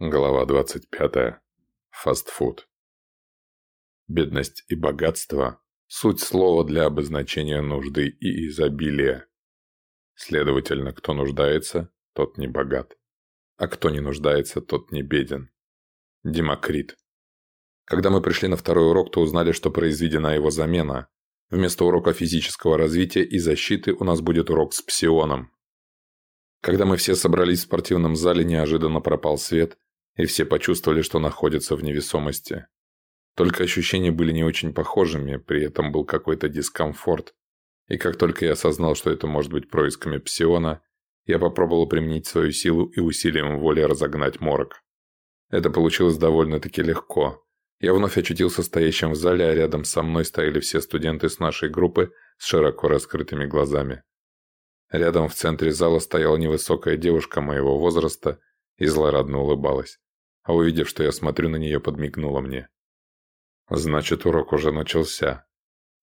Глава 25. Фастфуд. Бедность и богатство – суть слова для обозначения нужды и изобилия. Следовательно, кто нуждается, тот не богат, а кто не нуждается, тот не беден. Демокрит. Когда мы пришли на второй урок, то узнали, что произведена его замена. Вместо урока физического развития и защиты у нас будет урок с псионом. Когда мы все собрались в спортивном зале, неожиданно пропал свет – и все почувствовали, что находятся в невесомости. Только ощущения были не очень похожими, при этом был какой-то дискомфорт. И как только я осознал, что это может быть происками псиона, я попробовал применить свою силу и усилием воли разогнать морок. Это получилось довольно-таки легко. Я вновь очутился стоящим в зале, а рядом со мной стояли все студенты с нашей группы с широко раскрытыми глазами. Рядом в центре зала стояла невысокая девушка моего возраста и злорадно улыбалась а увидев, что я смотрю на нее, подмигнула мне. Значит, урок уже начался.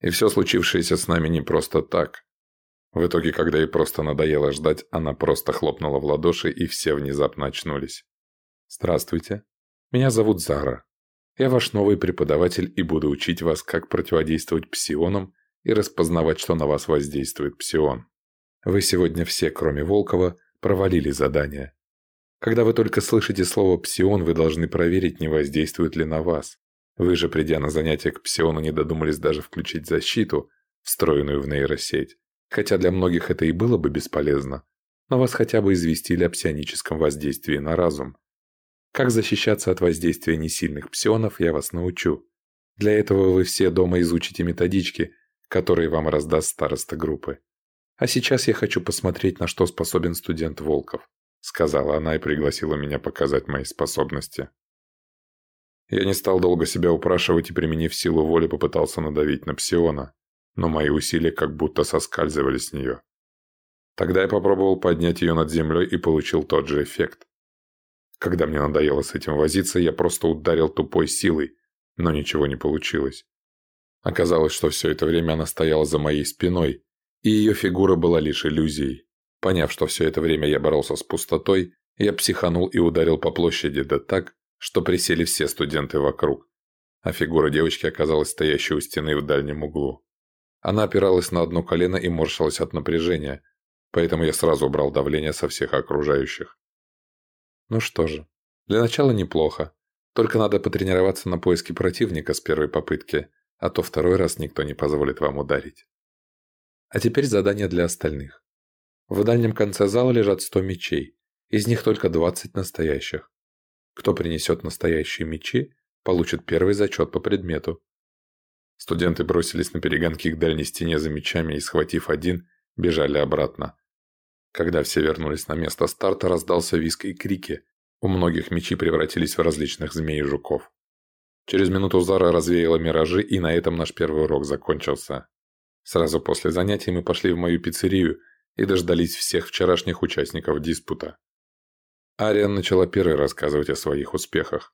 И все случившееся с нами не просто так. В итоге, когда ей просто надоело ждать, она просто хлопнула в ладоши, и все внезапно очнулись. «Здравствуйте. Меня зовут Зара. Я ваш новый преподаватель и буду учить вас, как противодействовать псионам и распознавать, что на вас воздействует псион. Вы сегодня все, кроме Волкова, провалили задание. Когда вы только слышите слово «псион», вы должны проверить, не воздействует ли на вас. Вы же, придя на занятия к псиону, не додумались даже включить защиту, встроенную в нейросеть. Хотя для многих это и было бы бесполезно. Но вас хотя бы известили о псионическом воздействии на разум. Как защищаться от воздействия несильных псионов, я вас научу. Для этого вы все дома изучите методички, которые вам раздаст староста группы. А сейчас я хочу посмотреть, на что способен студент Волков сказала она и пригласила меня показать мои способности. Я не стал долго себя упрашивать и, применив силу воли, попытался надавить на псиона, но мои усилия как будто соскальзывали с нее. Тогда я попробовал поднять ее над землей и получил тот же эффект. Когда мне надоело с этим возиться, я просто ударил тупой силой, но ничего не получилось. Оказалось, что все это время она стояла за моей спиной, и ее фигура была лишь иллюзией. Поняв, что все это время я боролся с пустотой, я психанул и ударил по площади да так, что присели все студенты вокруг. А фигура девочки оказалась стоящей у стены в дальнем углу. Она опиралась на одно колено и морщилась от напряжения, поэтому я сразу убрал давление со всех окружающих. Ну что же, для начала неплохо. Только надо потренироваться на поиске противника с первой попытки, а то второй раз никто не позволит вам ударить. А теперь задание для остальных. В дальнем конце зала лежат 100 мечей, из них только 20 настоящих. Кто принесет настоящие мечи, получит первый зачет по предмету. Студенты бросились на перегонки к дальней стене за мечами и, схватив один, бежали обратно. Когда все вернулись на место старта, раздался виск и крики. У многих мечи превратились в различных змей и жуков. Через минуту Зара развеяла миражи, и на этом наш первый урок закончился. Сразу после занятий мы пошли в мою пиццерию – и дождались всех вчерашних участников диспута. Ариан начала первой рассказывать о своих успехах.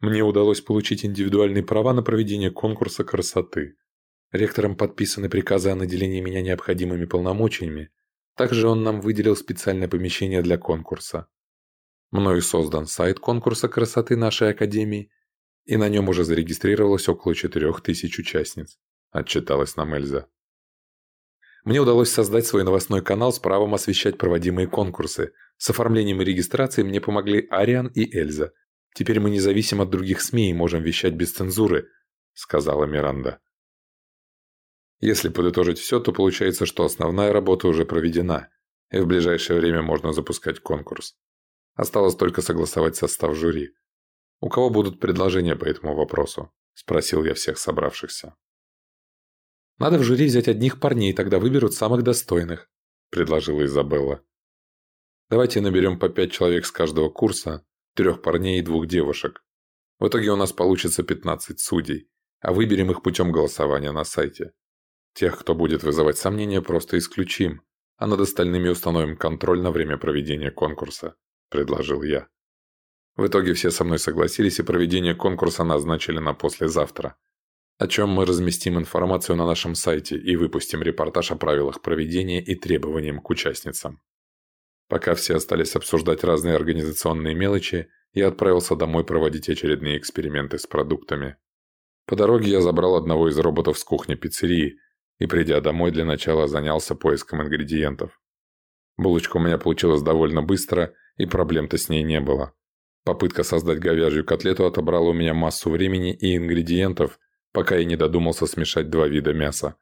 Мне удалось получить индивидуальные права на проведение конкурса красоты. Ректором подписаны приказы о наделении меня необходимыми полномочиями. Также он нам выделил специальное помещение для конкурса. Мною создан сайт конкурса красоты нашей академии, и на нем уже зарегистрировалось около четырех тысяч участниц, отчиталась нам Эльза. Мне удалось создать свой новостной канал с правом освещать проводимые конкурсы. С оформлением и регистрацией мне помогли Ариан и Эльза. Теперь мы независим от других СМИ и можем вещать без цензуры», — сказала Миранда. Если подытожить все, то получается, что основная работа уже проведена, и в ближайшее время можно запускать конкурс. Осталось только согласовать состав жюри. «У кого будут предложения по этому вопросу?» – спросил я всех собравшихся. Надо в жюри взять одних парней, тогда выберут самых достойных», – предложила Изабелла. «Давайте наберем по пять человек с каждого курса, трех парней и двух девушек. В итоге у нас получится 15 судей, а выберем их путем голосования на сайте. Тех, кто будет вызывать сомнения, просто исключим, а над остальными установим контроль на время проведения конкурса», – предложил я. В итоге все со мной согласились, и проведение конкурса назначили на послезавтра – о чем мы разместим информацию на нашем сайте и выпустим репортаж о правилах проведения и требованиям к участницам. Пока все остались обсуждать разные организационные мелочи, и отправился домой проводить очередные эксперименты с продуктами. По дороге я забрал одного из роботов с кухни пиццерии и, придя домой, для начала занялся поиском ингредиентов. Булочка у меня получилась довольно быстро, и проблем-то с ней не было. Попытка создать говяжью котлету отобрала у меня массу времени и ингредиентов, пока я не додумался смешать два вида мяса.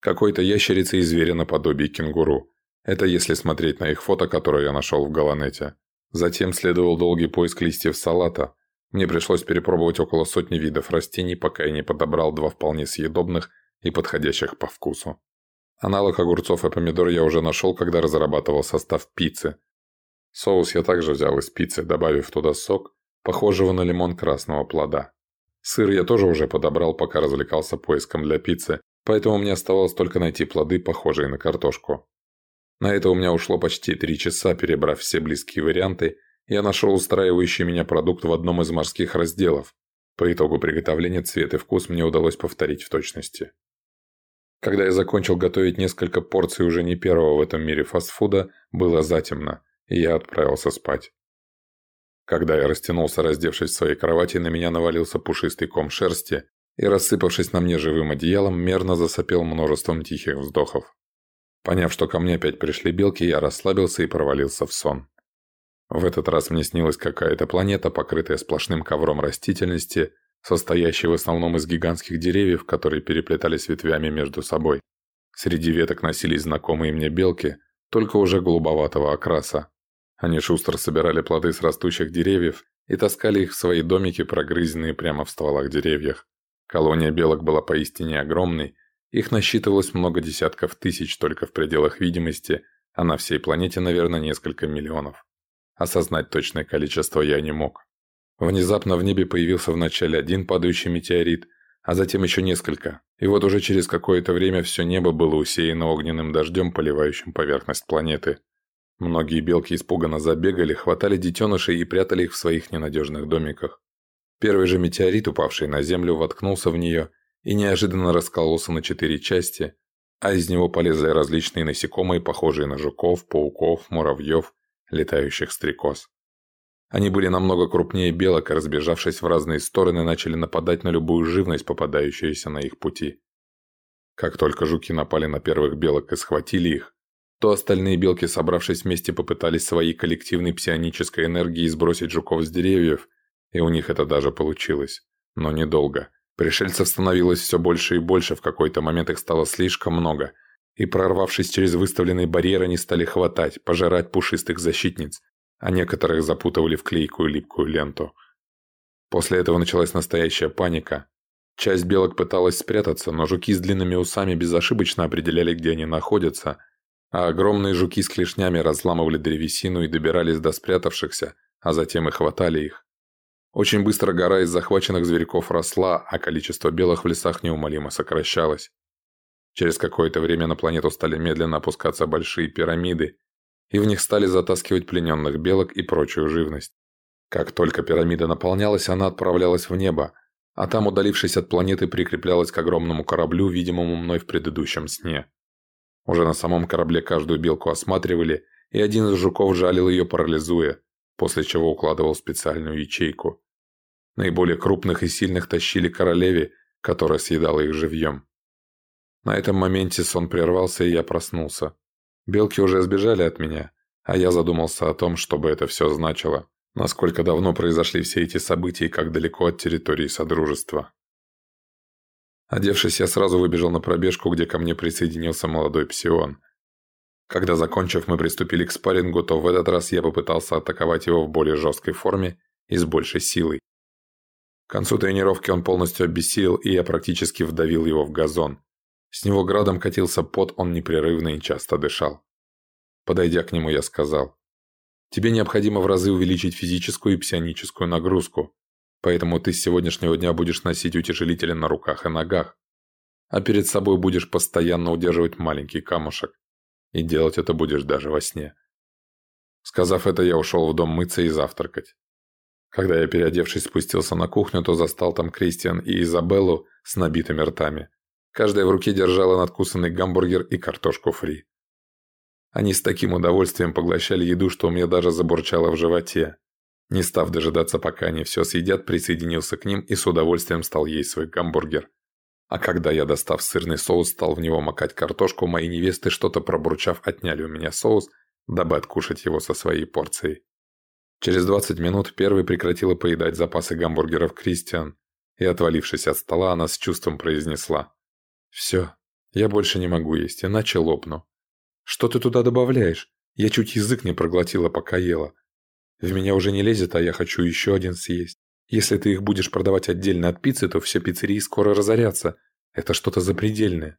Какой-то ящерицы и зверя наподобие кенгуру. Это если смотреть на их фото, которое я нашел в Галанете. Затем следовал долгий поиск листьев салата. Мне пришлось перепробовать около сотни видов растений, пока я не подобрал два вполне съедобных и подходящих по вкусу. Аналог огурцов и помидор я уже нашел, когда разрабатывал состав пиццы. Соус я также взял из пиццы, добавив туда сок, похожего на лимон красного плода. Сыр я тоже уже подобрал, пока развлекался поиском для пиццы, поэтому мне оставалось только найти плоды, похожие на картошку. На это у меня ушло почти три часа, перебрав все близкие варианты, я нашел устраивающий меня продукт в одном из морских разделов. По итогу приготовления цвет и вкус мне удалось повторить в точности. Когда я закончил готовить несколько порций уже не первого в этом мире фастфуда, было затемно, и я отправился спать. Когда я растянулся, раздевшись в своей кровати, на меня навалился пушистый ком шерсти и, рассыпавшись на мне живым одеялом, мерно засопел множеством тихих вздохов. Поняв, что ко мне опять пришли белки, я расслабился и провалился в сон. В этот раз мне снилась какая-то планета, покрытая сплошным ковром растительности, состоящий в основном из гигантских деревьев, которые переплетались ветвями между собой. Среди веток носились знакомые мне белки, только уже голубоватого окраса. Они шустро собирали плоды с растущих деревьев и таскали их в свои домики, прогрызенные прямо в стволах деревьев. Колония белок была поистине огромной, их насчитывалось много десятков тысяч только в пределах видимости, а на всей планете, наверное, несколько миллионов. Осознать точное количество я не мог. Внезапно в небе появился вначале один падающий метеорит, а затем еще несколько. И вот уже через какое-то время все небо было усеяно огненным дождем, поливающим поверхность планеты. Многие белки испуганно забегали, хватали детенышей и прятали их в своих ненадежных домиках. Первый же метеорит, упавший на Землю, воткнулся в нее и неожиданно раскололся на четыре части, а из него полезли различные насекомые, похожие на жуков, пауков, муравьев, летающих стрекоз. Они были намного крупнее белок разбежавшись в разные стороны, начали нападать на любую живность, попадающуюся на их пути. Как только жуки напали на первых белок и схватили их, то остальные белки, собравшись вместе, попытались своей коллективной псионической энергией сбросить жуков с деревьев, и у них это даже получилось. Но недолго. Пришельцев становилось все больше и больше, в какой-то момент их стало слишком много, и прорвавшись через выставленные барьеры, они стали хватать, пожирать пушистых защитниц, а некоторых запутывали в клейкую липкую ленту. После этого началась настоящая паника. Часть белок пыталась спрятаться, но жуки с длинными усами безошибочно определяли, где они находятся, а огромные жуки с клешнями разламывали древесину и добирались до спрятавшихся, а затем и хватали их. Очень быстро гора из захваченных зверьков росла, а количество белых в лесах неумолимо сокращалось. Через какое-то время на планету стали медленно опускаться большие пирамиды, и в них стали затаскивать плененных белок и прочую живность. Как только пирамида наполнялась, она отправлялась в небо, а там, удалившись от планеты, прикреплялась к огромному кораблю, видимому мной в предыдущем сне. Уже на самом корабле каждую белку осматривали, и один из жуков жалил ее, парализуя, после чего укладывал в специальную ячейку. Наиболее крупных и сильных тащили королеве, которая съедала их живьем. На этом моменте сон прервался, и я проснулся. Белки уже сбежали от меня, а я задумался о том, что бы это все значило, насколько давно произошли все эти события и как далеко от территории Содружества. Одевшись, я сразу выбежал на пробежку, где ко мне присоединился молодой псион. Когда, закончив, мы приступили к спаррингу, то в этот раз я попытался атаковать его в более жесткой форме и с большей силой. К концу тренировки он полностью обессилел, и я практически вдавил его в газон. С него градом катился пот, он непрерывно и часто дышал. Подойдя к нему, я сказал, «Тебе необходимо в разы увеличить физическую и псионическую нагрузку, поэтому ты с сегодняшнего дня будешь носить утяжелители на руках и ногах, а перед собой будешь постоянно удерживать маленький камушек, и делать это будешь даже во сне». Сказав это, я ушел в дом мыться и завтракать. Когда я, переодевшись, спустился на кухню, то застал там Кристиан и Изабеллу с набитыми ртами. Каждая в руке держала надкусанный гамбургер и картошку фри. Они с таким удовольствием поглощали еду, что у меня даже забурчало в животе. Не став дожидаться, пока они все съедят, присоединился к ним и с удовольствием стал есть свой гамбургер. А когда я, достав сырный соус, стал в него макать картошку, мои невесты, что-то пробурчав, отняли у меня соус, дабы откушать его со своей порцией. Через 20 минут первой прекратила поедать запасы гамбургеров Кристиан, и, отвалившись от стола, она с чувством произнесла. «Все, я больше не могу есть, иначе лопну». «Что ты туда добавляешь? Я чуть язык не проглотила, пока ела. В меня уже не лезет, а я хочу еще один съесть. Если ты их будешь продавать отдельно от пиццы, то все пиццерии скоро разорятся. Это что-то запредельное.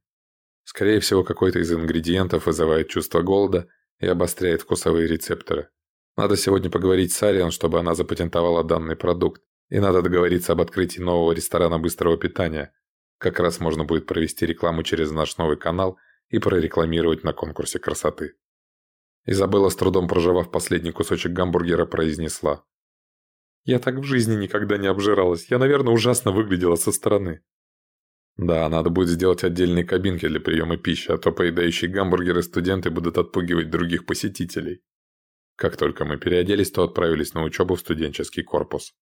Скорее всего, какой-то из ингредиентов вызывает чувство голода и обостряет вкусовые рецепторы. Надо сегодня поговорить с Ариан, чтобы она запатентовала данный продукт. И надо договориться об открытии нового ресторана быстрого питания. Как раз можно будет провести рекламу через наш новый канал и прорекламировать на конкурсе красоты. Изабелла, с трудом проживав последний кусочек гамбургера, произнесла. Я так в жизни никогда не обжиралась. Я, наверное, ужасно выглядела со стороны. Да, надо будет сделать отдельные кабинки для приема пищи, а то поедающие гамбургеры студенты будут отпугивать других посетителей. Как только мы переоделись, то отправились на учебу в студенческий корпус.